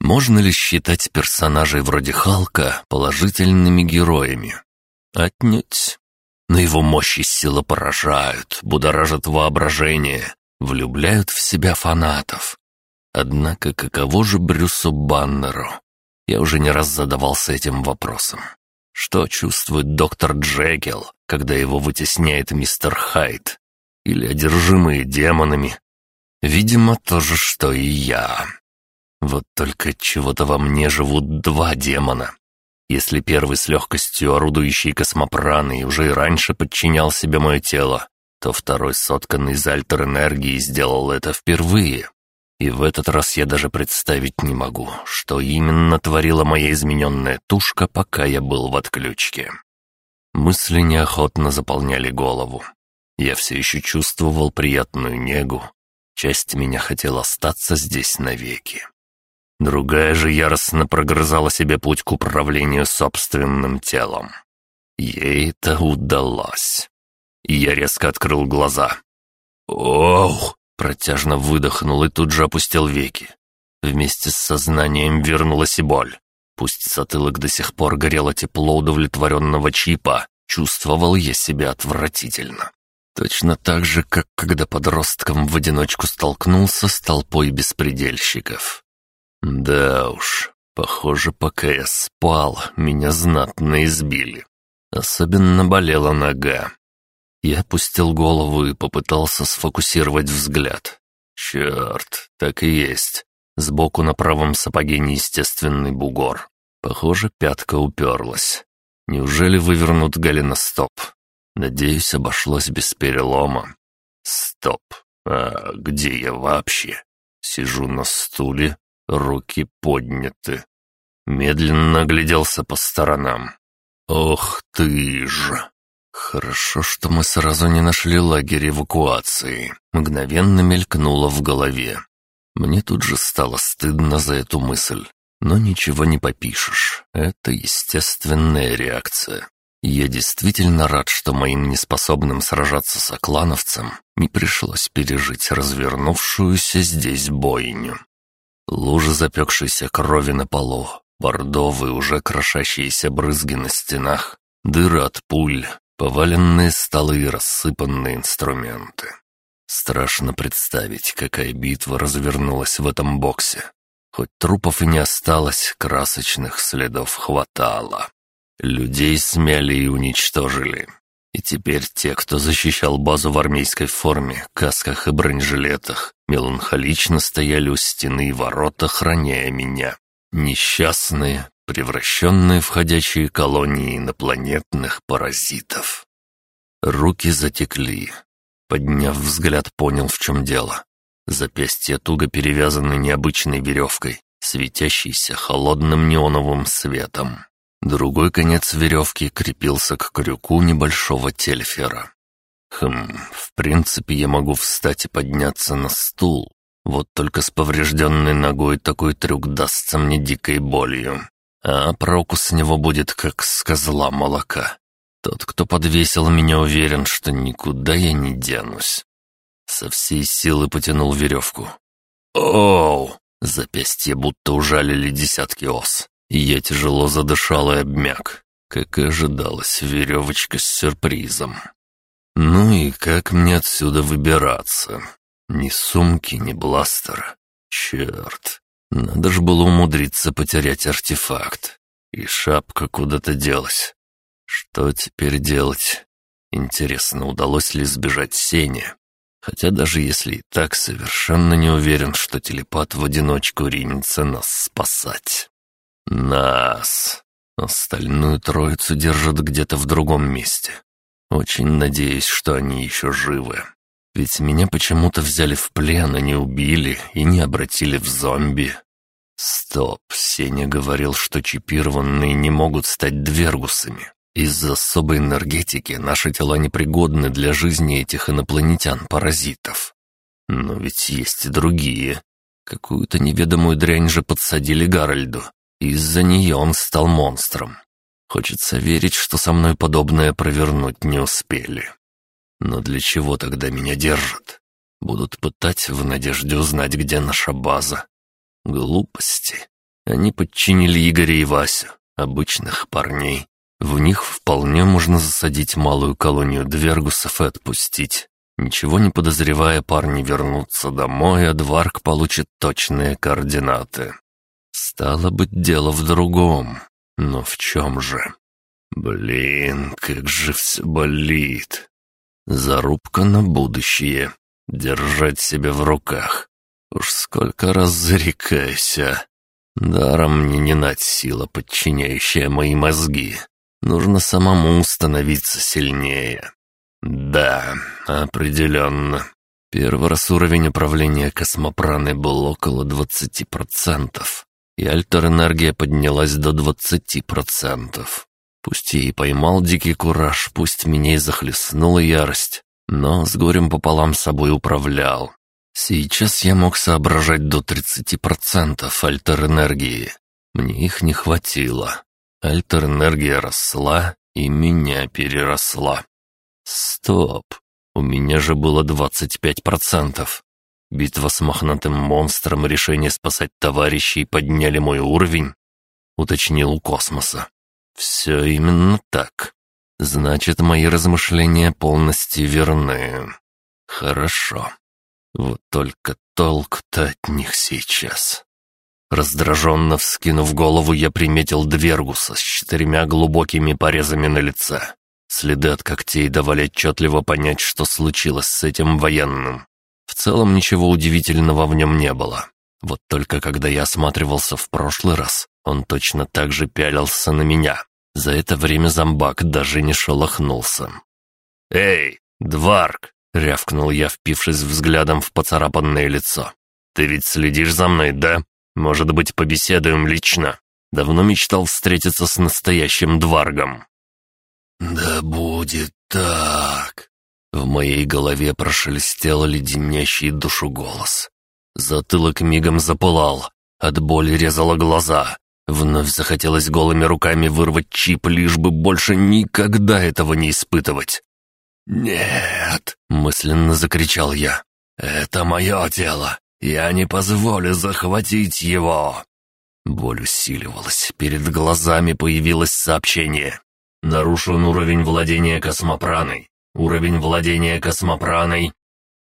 Можно ли считать персонажей вроде Халка положительными героями? Отнюдь. Но его мощь и сила поражают, будоражат воображение, влюбляют в себя фанатов. Однако каково же Брюсу Баннеру? Я уже не раз задавался этим вопросом. Что чувствует доктор Джекил, когда его вытесняет мистер Хайд? Или одержимые демонами? Видимо, то же, что и я. Вот только чего-то во мне живут два демона. Если первый с легкостью орудующий космопраной уже и раньше подчинял себе мое тело, то второй, сотканный из альтер-энергии, сделал это впервые. И в этот раз я даже представить не могу, что именно творила моя измененная тушка, пока я был в отключке. Мысли неохотно заполняли голову. Я все еще чувствовал приятную негу. Часть меня хотела остаться здесь навеки. Другая же яростно прогрызала себе путь к управлению собственным телом. Ей это удалось. Я резко открыл глаза. «Ох!» — протяжно выдохнул и тут же опустил веки. Вместе с сознанием вернулась и боль. Пусть затылок до сих пор горело тепло удовлетворенного чипа, чувствовал я себя отвратительно. Точно так же, как когда подростком в одиночку столкнулся с толпой беспредельщиков. Да уж, похоже, пока я спал, меня знатно избили. Особенно болела нога. Я опустил голову и попытался сфокусировать взгляд. Черт, так и есть. Сбоку на правом сапоге неестественный бугор. Похоже, пятка уперлась. Неужели вывернут голеностоп? Надеюсь, обошлось без перелома. Стоп. А где я вообще? Сижу на стуле, руки подняты. Медленно огляделся по сторонам. «Ох ты ж!» «Хорошо, что мы сразу не нашли лагерь эвакуации», — мгновенно мелькнуло в голове. Мне тут же стало стыдно за эту мысль, но ничего не попишешь. Это естественная реакция. Я действительно рад, что моим неспособным сражаться с оклановцем не пришлось пережить развернувшуюся здесь бойню. Лужи запекшейся крови на полу, бордовые уже крошащиеся брызги на стенах, дыры от пуль, поваленные столы и рассыпанные инструменты. Страшно представить, какая битва развернулась в этом боксе. Хоть трупов и не осталось, красочных следов хватало. Людей смяли и уничтожили. И теперь те, кто защищал базу в армейской форме, касках и бронежилетах, меланхолично стояли у стены и ворот, охраняя меня. Несчастные, превращенные в ходячие колонии инопланетных паразитов. Руки затекли. Подняв взгляд, понял, в чем дело. Запястья туго перевязаны необычной веревкой, светящейся холодным неоновым светом. Другой конец веревки крепился к крюку небольшого тельфера. Хм, в принципе, я могу встать и подняться на стул. Вот только с поврежденной ногой такой трюк дастся мне дикой болью. А проку с него будет как с козла молока. Тот, кто подвесил меня, уверен, что никуда я не денусь. Со всей силы потянул веревку. Оу! Запястье будто ужалили десятки ос. Я тяжело задышал и обмяк. Как и ожидалось, веревочка с сюрпризом. Ну и как мне отсюда выбираться? Ни сумки, ни бластера. Черт, надо же было умудриться потерять артефакт. И шапка куда-то делась. Что теперь делать? Интересно, удалось ли сбежать Сене? Хотя даже если и так, совершенно не уверен, что телепат в одиночку ринется нас спасать. Нас. Остальную троицу держат где-то в другом месте. Очень надеюсь, что они еще живы. Ведь меня почему-то взяли в плен, а не убили и не обратили в зомби. Стоп, Сеня говорил, что чипированные не могут стать двергусами. Из-за особой энергетики наши тела непригодны для жизни этих инопланетян-паразитов. Но ведь есть и другие. Какую-то неведомую дрянь же подсадили Гарольду, из-за нее он стал монстром. Хочется верить, что со мной подобное провернуть не успели. Но для чего тогда меня держат? Будут пытать в надежде узнать, где наша база. Глупости. Они подчинили Игоря и Васю, обычных парней. В них вполне можно засадить малую колонию двергусов и отпустить. Ничего не подозревая, парни вернутся домой, а Дварк получит точные координаты. Стало быть, дело в другом. Но в чем же? Блин, как же все болит. Зарубка на будущее. Держать себя в руках. Уж сколько раз зарекайся. Даром мне не нать сила, подчиняющая мои мозги. Нужно самому становиться сильнее. Да, определенно. Первый раз уровень управления космопраной был около 20%, и альтер-энергия поднялась до 20%. Пусть я и поймал дикий кураж, пусть меня и захлестнула ярость, но с горем пополам собой управлял. Сейчас я мог соображать до 30% альтер-энергии. Мне их не хватило. Альтер-энергия росла и меня переросла. Стоп, у меня же было 25%. Битва с мохнатым монстром и решение спасать товарищей подняли мой уровень, уточнил у космоса. Все именно так. Значит, мои размышления полностью верны. Хорошо. Вот только толк-то от них сейчас. Раздраженно вскинув голову, я приметил Двергуса с четырьмя глубокими порезами на лице. Следы от когтей давали отчетливо понять, что случилось с этим военным. В целом ничего удивительного в нем не было. Вот только когда я осматривался в прошлый раз, он точно так же пялился на меня. За это время зомбак даже не шелохнулся. «Эй, Дварк!» — рявкнул я, впившись взглядом в поцарапанное лицо. «Ты ведь следишь за мной, да? Может быть, побеседуем лично? Давно мечтал встретиться с настоящим Дваргом». «Да будет так!» В моей голове прошелестел леденящий душу голос. Затылок мигом запылал, от боли резало глаза. Вновь захотелось голыми руками вырвать чип, лишь бы больше никогда этого не испытывать. «Нет!» — мысленно закричал я. «Это мое тело! Я не позволю захватить его!» Боль усиливалась, перед глазами появилось сообщение. Нарушен уровень владения космопраной. Уровень владения космопраной.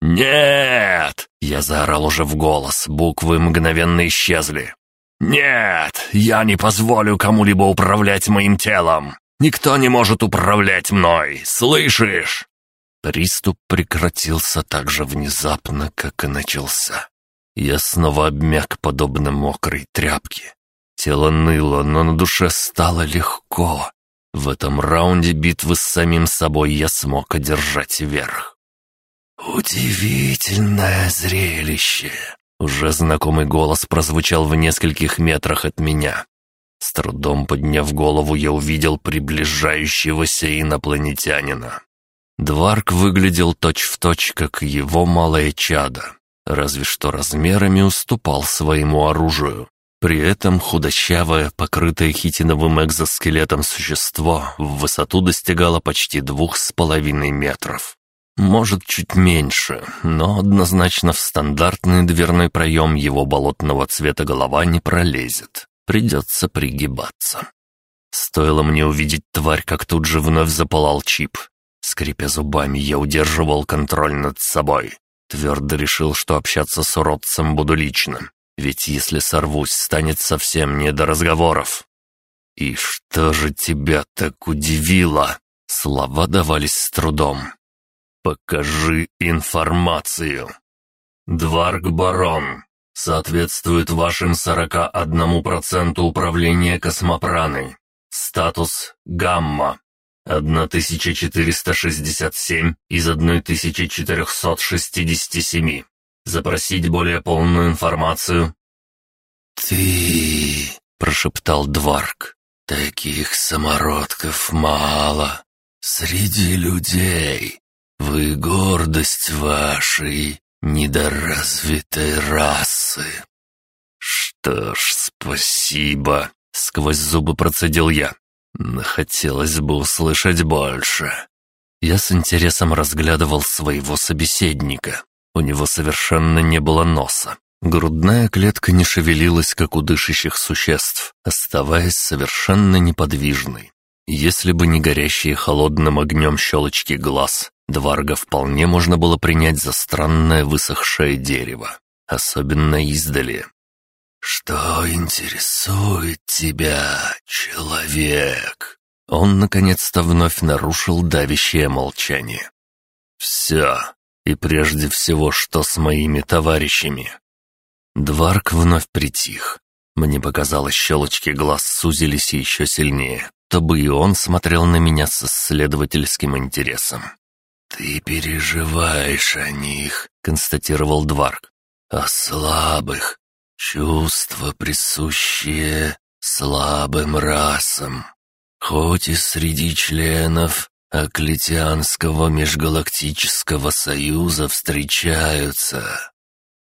«Нет!» — я заорал уже в голос, буквы мгновенно исчезли. «Нет! Я не позволю кому-либо управлять моим телом! Никто не может управлять мной! Слышишь?» Приступ прекратился так же внезапно, как и начался. Я снова обмяк, подобно мокрой тряпке. Тело ныло, но на душе стало легко. В этом раунде битвы с самим собой я смог одержать верх. «Удивительное зрелище!» Уже знакомый голос прозвучал в нескольких метрах от меня. С трудом подняв голову, я увидел приближающегося инопланетянина. Дварк выглядел точь-в-точь, точь, как его малое чадо, разве что размерами уступал своему оружию. При этом худощавое, покрытое хитиновым экзоскелетом существо в высоту достигало почти двух с половиной метров. Может, чуть меньше, но однозначно в стандартный дверной проем его болотного цвета голова не пролезет. Придется пригибаться. Стоило мне увидеть тварь, как тут же вновь запалал чип. Скрипя зубами, я удерживал контроль над собой. Твердо решил, что общаться с уродцем буду лично. Ведь если сорвусь, станет совсем не до разговоров. «И что же тебя так удивило?» Слова давались с трудом. «Покажи информацию». «Дварг-барон. Соответствует вашим 41% управления космопраной. Статус «Гамма». 1467 из 1467. Запросить более полную информацию?» «Ты...» — прошептал Дварк. «Таких самородков мало. Среди людей. Вы гордость вашей недоразвитой расы». «Что ж, спасибо», — сквозь зубы процедил я. Но хотелось бы услышать больше. Я с интересом разглядывал своего собеседника. У него совершенно не было носа. Грудная клетка не шевелилась, как у дышащих существ, оставаясь совершенно неподвижной. Если бы не горящие холодным огнем щелочки глаз, Дварга вполне можно было принять за странное высохшее дерево, особенно издали. «Что интересует тебя, человек?» Он, наконец-то, вновь нарушил давящее молчание. «Все, и прежде всего, что с моими товарищами?» Дварк вновь притих. Мне показалось, щелочки глаз сузились еще сильнее, чтобы и он смотрел на меня с исследовательским интересом. «Ты переживаешь о них», — констатировал Дварк. «О слабых, чувства, присущие слабым расам. Хоть и среди членов Аклетианского межгалактического союза встречаются,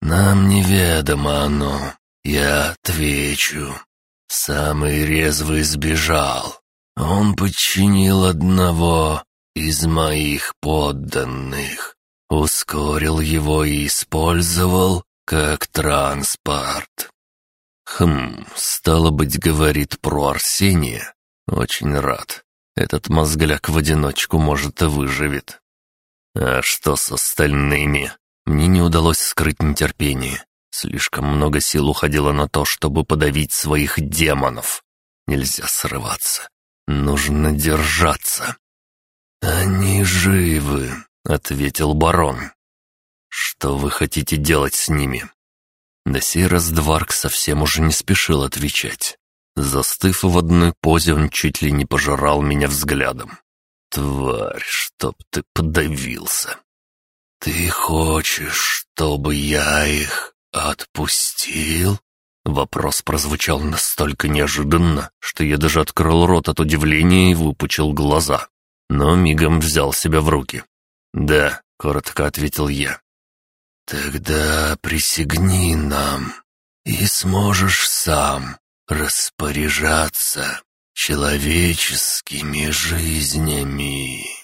нам неведомо оно, я отвечу. Самый резвый сбежал. Он подчинил одного из моих подданных, ускорил его и использовал как транспорт. Хм, стало быть, говорит про Арсения. Очень рад. Этот мозгляк в одиночку, может, и выживет. А что с остальными? Мне не удалось скрыть нетерпение. Слишком много сил уходило на то, чтобы подавить своих демонов. Нельзя срываться. Нужно держаться. «Они живы», — ответил барон. «Что вы хотите делать с ними?» До сей раз Дварк совсем уже не спешил отвечать. Застыв в одной позе, он чуть ли не пожирал меня взглядом. «Тварь, чтоб ты подавился!» «Ты хочешь, чтобы я их отпустил?» Вопрос прозвучал настолько неожиданно, что я даже открыл рот от удивления и выпучил глаза. Но мигом взял себя в руки. «Да», — коротко ответил я. «Тогда присягни нам, и сможешь сам распоряжаться человеческими жизнями».